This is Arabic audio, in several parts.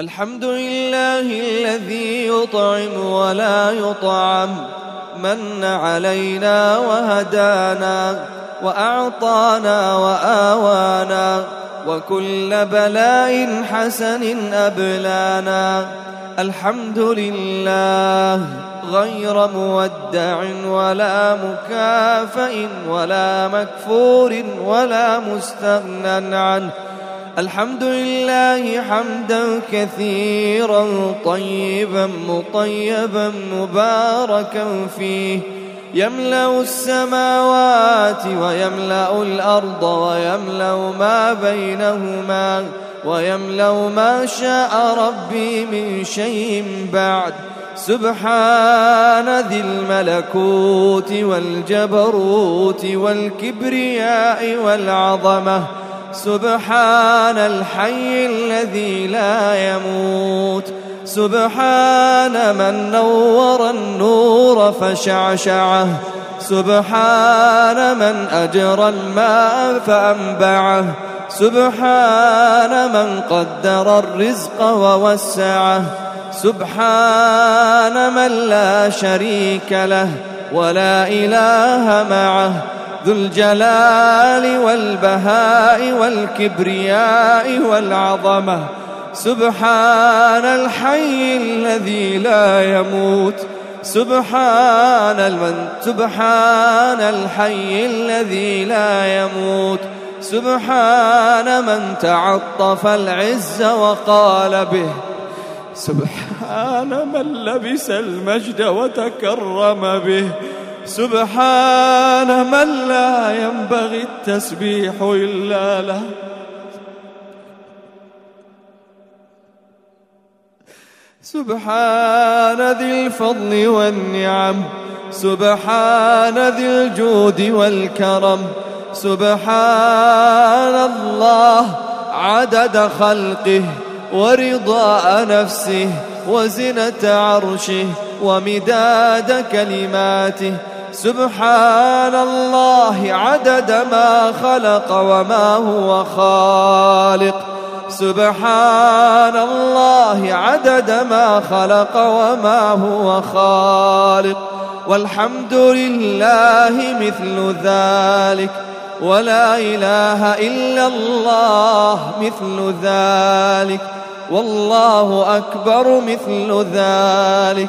الحمد لله الذي يطعم ولا يطعم من علينا وهدانا وأعطانا وآوانا وكل بلاء حسن أبلانا. الحمد لله غير مودع ولا مكافئ ولا مكفور ولا مستغنى عنه. الحمد لله حمدا كثيرا طيبا مطيبا مباركا فيه. يملأ السماوات ويملأ الأرض ويملأ ما بينهما ويملأ ما شاء ربي من شيء بعد. سبحان ذي الملكوت والجبروت والكبرياء والعظمة. سبحان الحي الذي لا يموت. سبحان من نور النور فشعشعه. سبحان من أجرى الماء فأنبعه. سبحان من قدر الرزق ووسعه. سبحان من لا شريك له ولا إله معه. ذو الجلال والبهاء والكبرياء والعظمة. سبحان الحي الذي لا يموت. سبحان المن سبحان الحي الذي لا يموت. سبحان من تعطف العز وقال به. سبحان من لبس المجد وتكرم به. سبحان من لا ينبغي التسبيح إلا له. سبحان ذي الفضل والنعم سبحان ذي الجود والكرم سبحان الله عدد خلقه ورضاء نفسه وزنة عرشه ومداد كلماته. سبحان الله عدد ما خلق وما هو خالق. سبحان الله عدد ما خلق وما هو خالق. والحمد لله مثل ذلك. ولا إله إلا الله مثل ذلك. والله أكبر مثل ذلك.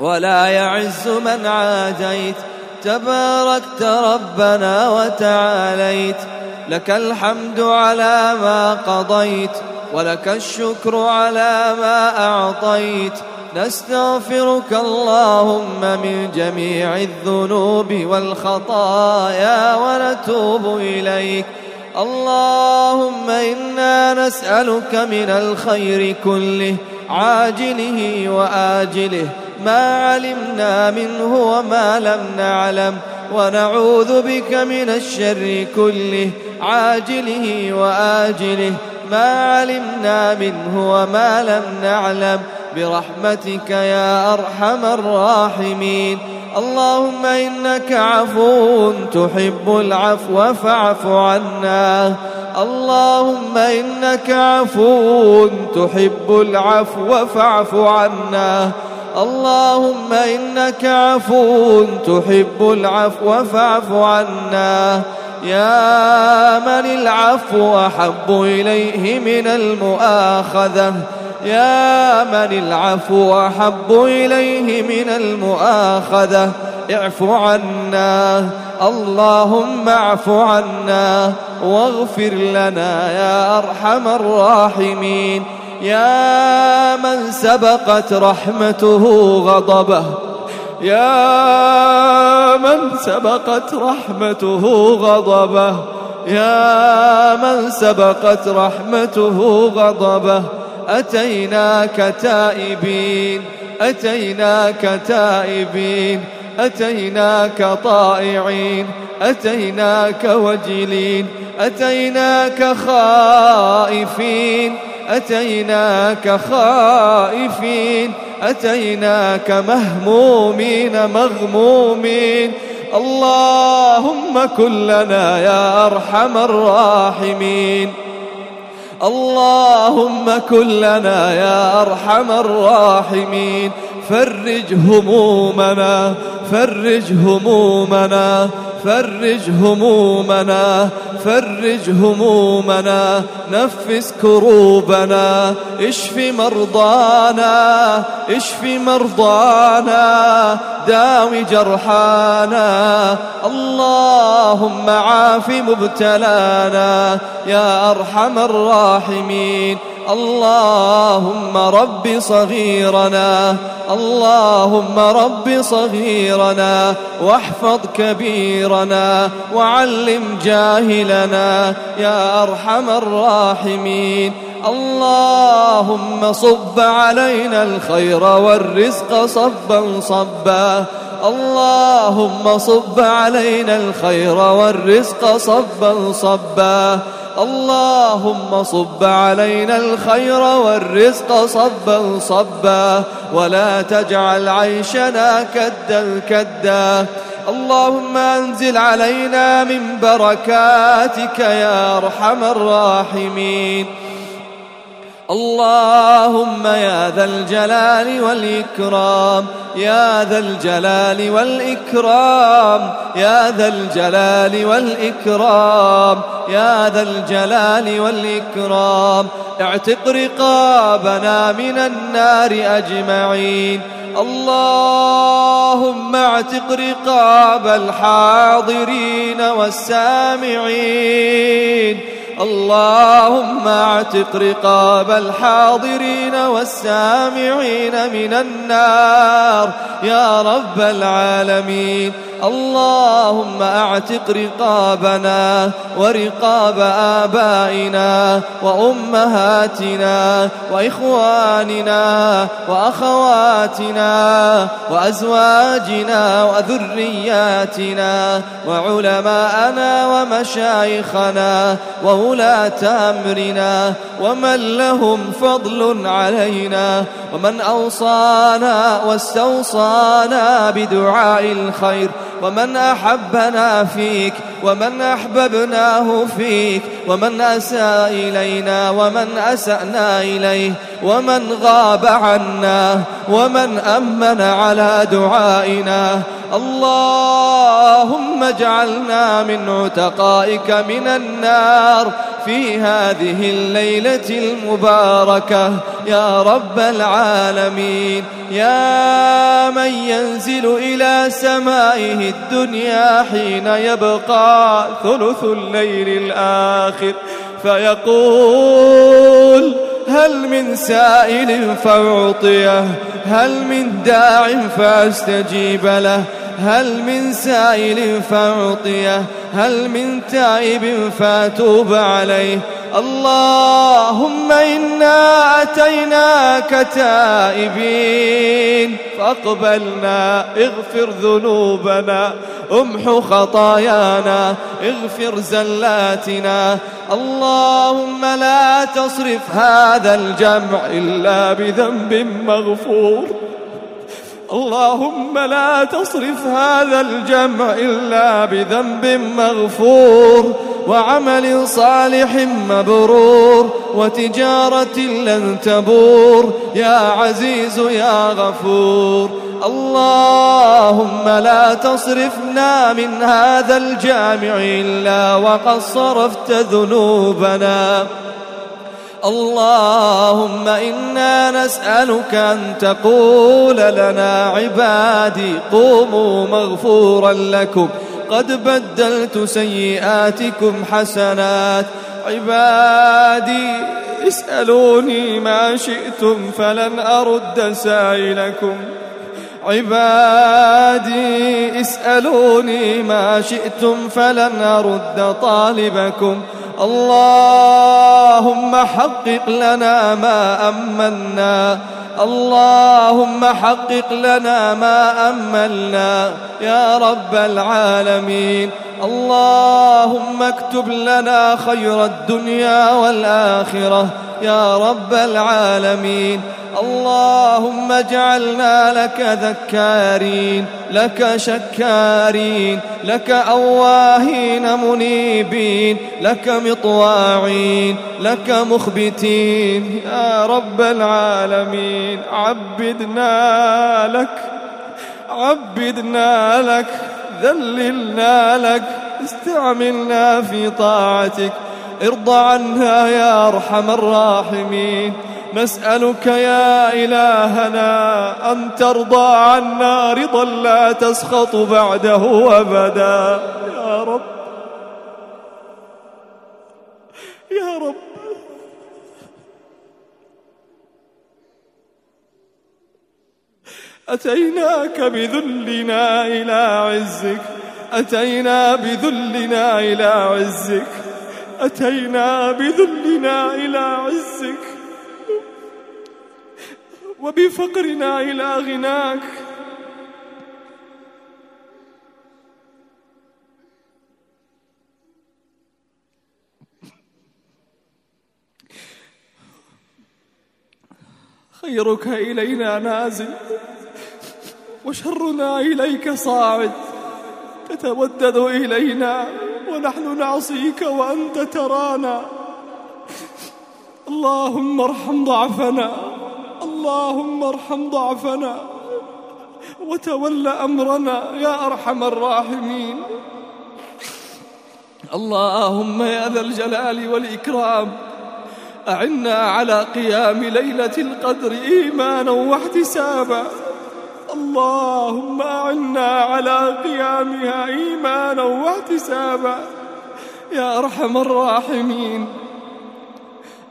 ولا يعز من عاديت. تباركت ربنا وتعاليت. لك الحمد على ما قضيت ولك الشكر على ما أعطيت. نستغفرك اللهم من جميع الذنوب والخطايا ونتوب إليك. اللهم إنا نسألك من الخير كله عاجله وآجله. ما علمنا منه وما لم نعلم. ونعوذ بك من الشر كله عاجله وآجله. ما علمنا منه وما لم نعلم. برحمتك يا أرحم الراحمين. اللهم إنك عفو تحب العفو فاعف عنا. اللهم إنك عفو تحب العفو فاعف عنا. اللهم إنك عفو تحب العفو فاعف عنا. يا من العفو أحب إليه من المؤاخذة. يا من العفو أحب إليه من المؤاخذة. اعف عنا. اللهم اعف عنا واغفر لنا يا أرحم الراحمين. يا من سبقت رحمته غضبه. يا من سبقت رحمته غضبه. يا من سبقت رحمته غضبه. أتيناك تائبين أتيناك تائبين أتيناك طائعين أتيناك وجلين أتيناك خائفين. أتيناك خائفين أتيناك مهمومين مغمومين. اللهم كن لنا يا أرحم الراحمين. اللهم كن لنا يا أرحم الراحمين. فرج همومنا فرج همومنا فرج همومنا فرج همومنا. نفس كروبنا اشف مرضانا اشف مرضانا. داوي جرحانا. اللهم عاف مبتلانا يا أرحم الراحمين. اللهم رب صغيرنا اللهم رب صغيرنا واحفظ كبيرنا وعلم جاهلنا يا أرحم الراحمين. اللهم صب علينا الخير والرزق صبا صبا. اللهم صب علينا الخير والرزق صبا صبا. اللهم صب علينا الخير والرزق صبا صبا ولا تجعل عيشنا كدا كدا. اللهم أنزل علينا من بركاتك يا أرحم الراحمين. اللهم يا ذا الجلال والإكرام يا ذا الجلال والإكرام يا ذا الجلال والإكرام يا ذا الجلال والإكرام. اعتق رقابنا من النار أجمعين. اللهم اعتق رقاب الحاضرين والسامعين. اللهم اعتق رقاب الحاضرين والسامعين من النار. يا رب العالمين. اللهم أعتق رقابنا ورقاب آبائنا وأمهاتنا وإخواننا وأخواتنا وأزواجنا وذرياتنا وعلماءنا ومشايخنا وولاة أمرنا ومن لهم فضل علينا ومن أوصانا واستوصانا بدعاء الخير ومن أحبنا فيك ومن أحببناه فيك ومن أساء إلينا ومن أسأنا إليه ومن غاب عنا ومن أمن على دعائنا. اللهم اجعلنا من عتقائك من النار. في هذه الليلة المباركة. يا رب العالمين يا من ينزل إلى سمائه الدنيا حين يبقى ثلث الليل الآخر فيقول هل من سائل فأعطيه هل من داع فأستجيب له هل من سائل فأعطيه هل من تائب فأتوب عليه. اللهم إنا أتيناك تائبين فاقبلنا اغفر ذنوبنا امح خطايانا اغفر زلاتنا. اللهم لا تصرف هذا الجمع إلا بذنب مغفور. اللهم لا تصرف هذا الجمع إلا بذنب مغفور وعمل صالح مبرور وتجارة لن تبور. يا عزيز يا غفور اللهم لا تصرفنا من هذا الجامع إلا وقد صرفت ذنوبنا. اللهم إنا نسألك أن تقول لنا عبادي قوموا مغفورا لكم قد بدلت سيئاتكم حسنات عبادي اسألوني ما شئتم فلن أرد سائلكم عبادي اسألوني ما شئتم فلن أرد طالبكم اللهم حقق لنا ما أمنا اللهم حقق لنا ما أملنا. يا رب العالمين. اللهم اكتب لنا خير الدنيا والآخرة. يا رب العالمين. اللهم اجعلنا لك ذكارين لك شكارين لك أواهين منيبين لك مطواعين لك مخبتين. يا رب العالمين عبدنا لك عبدنا لك ذللنا لك استعملنا في طاعتك ارضى عنا يا أرحم الراحمين. نسألك يا إلهنا أن ترضى عنا رضا لا تسخط بعده أبدا. يا رب. يا رب. أتيناك بذلنا إلى عزك. أتينا بذلنا إلى عزك. أتينا بذلنا إلى عزك. وبفقرنا إلى غناك. خيرك إلينا نازل وشرنا إليك صاعد. تتودد إلينا ونحن نعصيك وأنت ترانا. اللهم ارحم ضعفنا. اللهم ارحم ضعفنا وتول أمرنا يا أرحم الراحمين. اللهم يا ذا الجلال والإكرام أعنا على قيام ليلة القدر إيمانا واحتسابا. اللهم أعنا على قيامها إيمانا واحتسابا. يا أرحم الراحمين.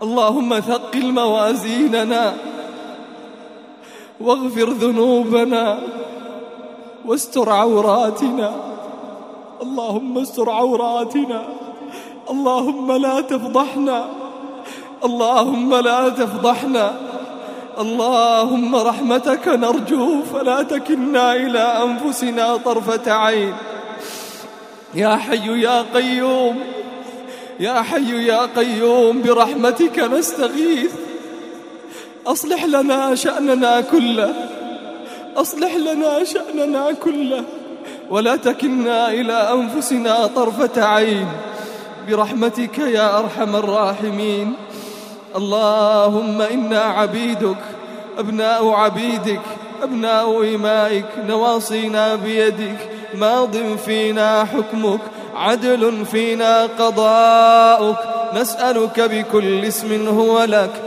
اللهم ثقل موازيننا واغفر ذنوبنا واستر عوراتنا. اللهم استر عوراتنا. اللهم لا تفضحنا. اللهم لا تفضحنا. اللهم رحمتك نرجو فلا تكلنا إلى أنفسنا طرفة عين. يا حي يا قيوم. يا حي يا قيوم. برحمتك نستغيث. أصلح لنا شأننا كله. أصلح لنا شأننا كله. ولا تكلنا إلى أنفسنا طرفة عين. برحمتك يا أرحم الراحمين. اللهم إنا عبيدك أبناء عبيدك أبناء إمائك. نواصينا بيدك ماض فينا حكمك عدل فينا قضاؤك. نسألك بكل اسم هو لك.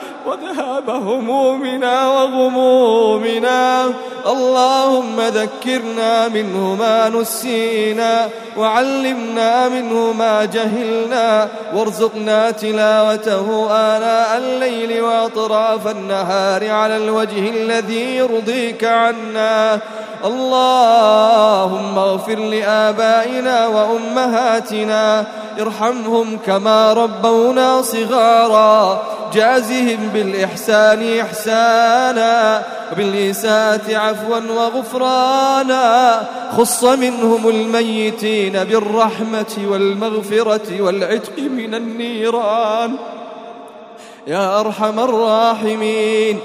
وذهاب همومنا وغمومنا اللهم ذكرنا منه ما نسينا وعلمنا منه ما جهلنا. وارزقنا تلاوته آناء الليل وأطراف النهار على الوجه الذي يرضيك عنا. اللهم اغفر لآبائنا وأمهاتنا ارحمهم كما ربونا صغارا جازهم بالإحسان إحسانا وبالإساءة عفوا وغفرانا خص منهم الميتين بالرحمة والمغفرة والعتق من النيران. يا أرحم الراحمين.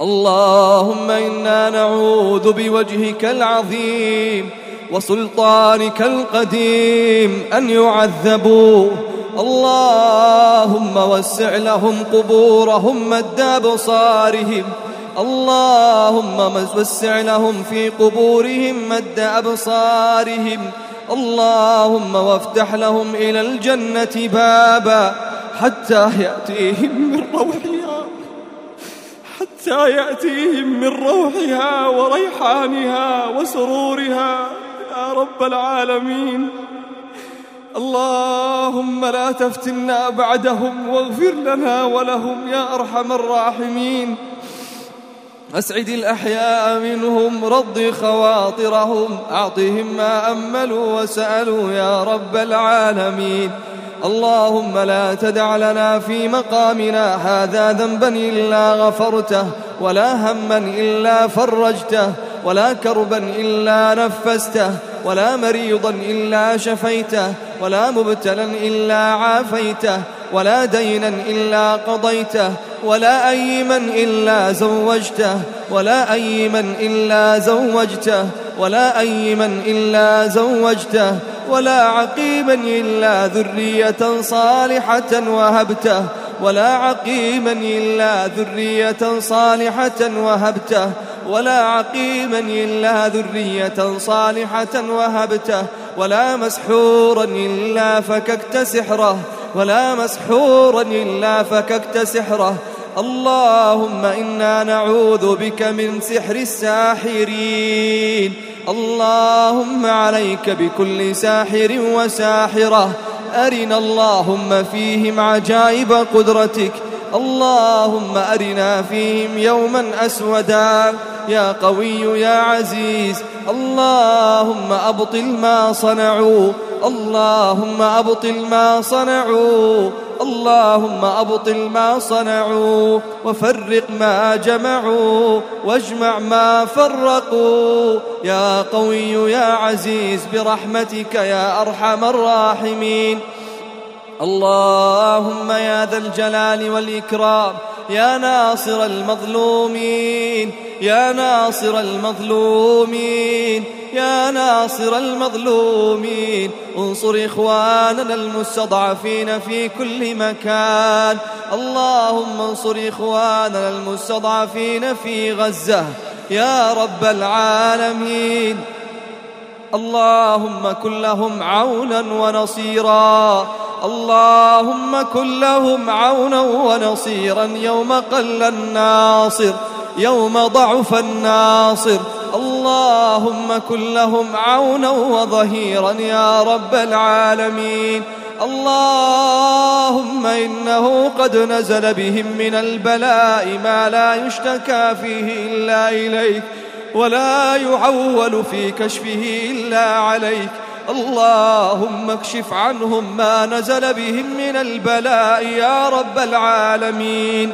اللهم إنا نعوذ بوجهك العظيم وسلطانك القديم أن يعذبوا اللهم وسع لهم قبورهم مد أبصارهم. اللهم وسع لهم في قبورهم مد أبصارهم. اللهم وافتح لهم إلى الجنة بابا حتى يأتيهم من روحها حتى يأتيهم من روحها وريحانها وسرورها. يا رب العالمين. اللهم لا تفتنا بعدهم واغفر لنا ولهم يا أرحم الراحمين. أسعد الأحياء منهم رض خواطرهم أعطهم ما أملوا وسألوا يا رب العالمين. اللهم لا تدع لنا في مقامنا هذا ذنبا إلا غفرته ولا هما إلا فرجته ولا كربا إلا نفسته ولا مريضا إلا شفيته ولا مبتلا إلا عافيته ولا دينا إلا قضيته ولا أيما إلا زوجته ولا أيما إلا زوجته ولا أيما إلا زوجته. ولا عقيما إلا ذرية صالحة وهبته. ولا عقيما إلا ذرية صالحة وهبته. ولا عقيما إلا ذرية صالحة وهبته. ولا مسحورا إلا فككت سحره. ولا مسحورا إلا فككت سحره. اللهم إنا نعوذ بك من سحر الساحرين. اللهم عليك بكل ساحر وساحرة. أرنا اللهم فيهم عجائب قدرتك. اللهم أرنا فيهم يوما أسودا. يا قوي يا عزيز. اللهم أبطل ما صنعوا اللهم أبطل ما صنعوا اللهم أبطل ما صنعوا وفرق ما جمعوا واجمع ما فرقوا. يا قوي يا عزيز برحمتك يا أرحم الراحمين. اللهم يا ذا الجلال والإكرام يا ناصر المظلومين يا ناصر المظلومين يا ناصر المظلومين. انصر إخواننا المستضعفين في كل مكان. اللهم انصر إخواننا المستضعفين في غزة. يا رب العالمين. اللهم كن لهم عونا ونصيرا. اللهم كن لهم عونا ونصيرا يوم قل الناصر يوم ضعف الناصر. اللهم كن لهم عونا وظهيرا يا رب العالمين. اللهم إنه قد نزل بهم من البلاء ما لا يشتكى فيه إلا إليك ولا يعول في كشفه إلا عليك. اللهم اكشف عنهم ما نزل بهم من البلاء يا رب العالمين.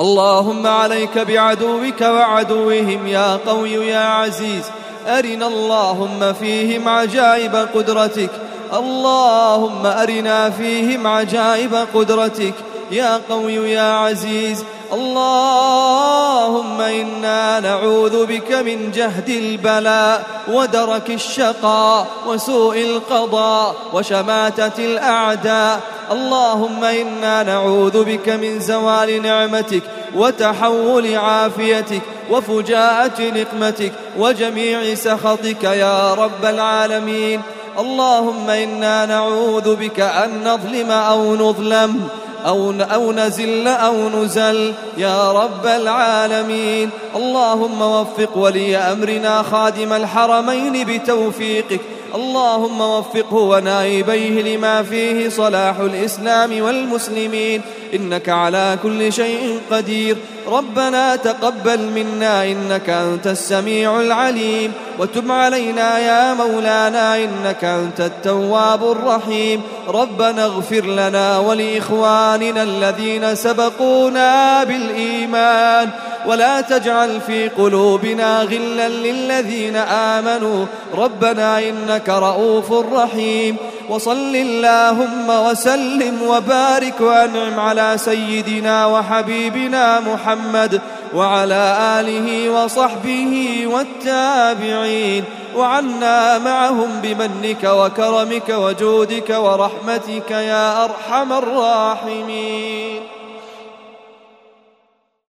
اللهم عليك بعدوك وعدوهم يا قوي يا عزيز. أرنا اللهم فيهم عجائب قدرتك. اللهم أرنا فيهم عجائب قدرتك. يا قوي يا عزيز اللهم إنا نعوذ بك من جهد البلاء ودرك الشقاء وسوء القضاء وشماتة الأعداء. اللهم إنا نعوذ بك من زوال نعمتك وتحول عافيتك وفجاءة نقمتك وجميع سخطك يا رب العالمين. اللهم إنا نعوذ بك أن نظلم أو نظلم. أو أو نزل أو نزل. يا رب العالمين. اللهم وفق ولي أمرنا خادم الحرمين بتوفيقك. اللهم وفقه ونائبيه لما فيه صلاح الإسلام والمسلمين. إنك على كل شيء قدير. ربنا تقبل منا إنك أنت السميع العليم. وتب علينا يا مولانا إنك أنت التواب الرحيم. ربنا اغفر لنا ولإخواننا الذين سبقونا بالإيمان. ولا تجعل في قلوبنا غلا للذين آمنوا. ربنا إنك رؤوف رحيم. وصل اللهم وسلم وبارك وأنعم على سيدنا وحبيبنا محمد وعلى آله وصحبه والتابعين. وعنا معهم بمنك وكرمك وجودك ورحمتك يا أرحم الراحمين.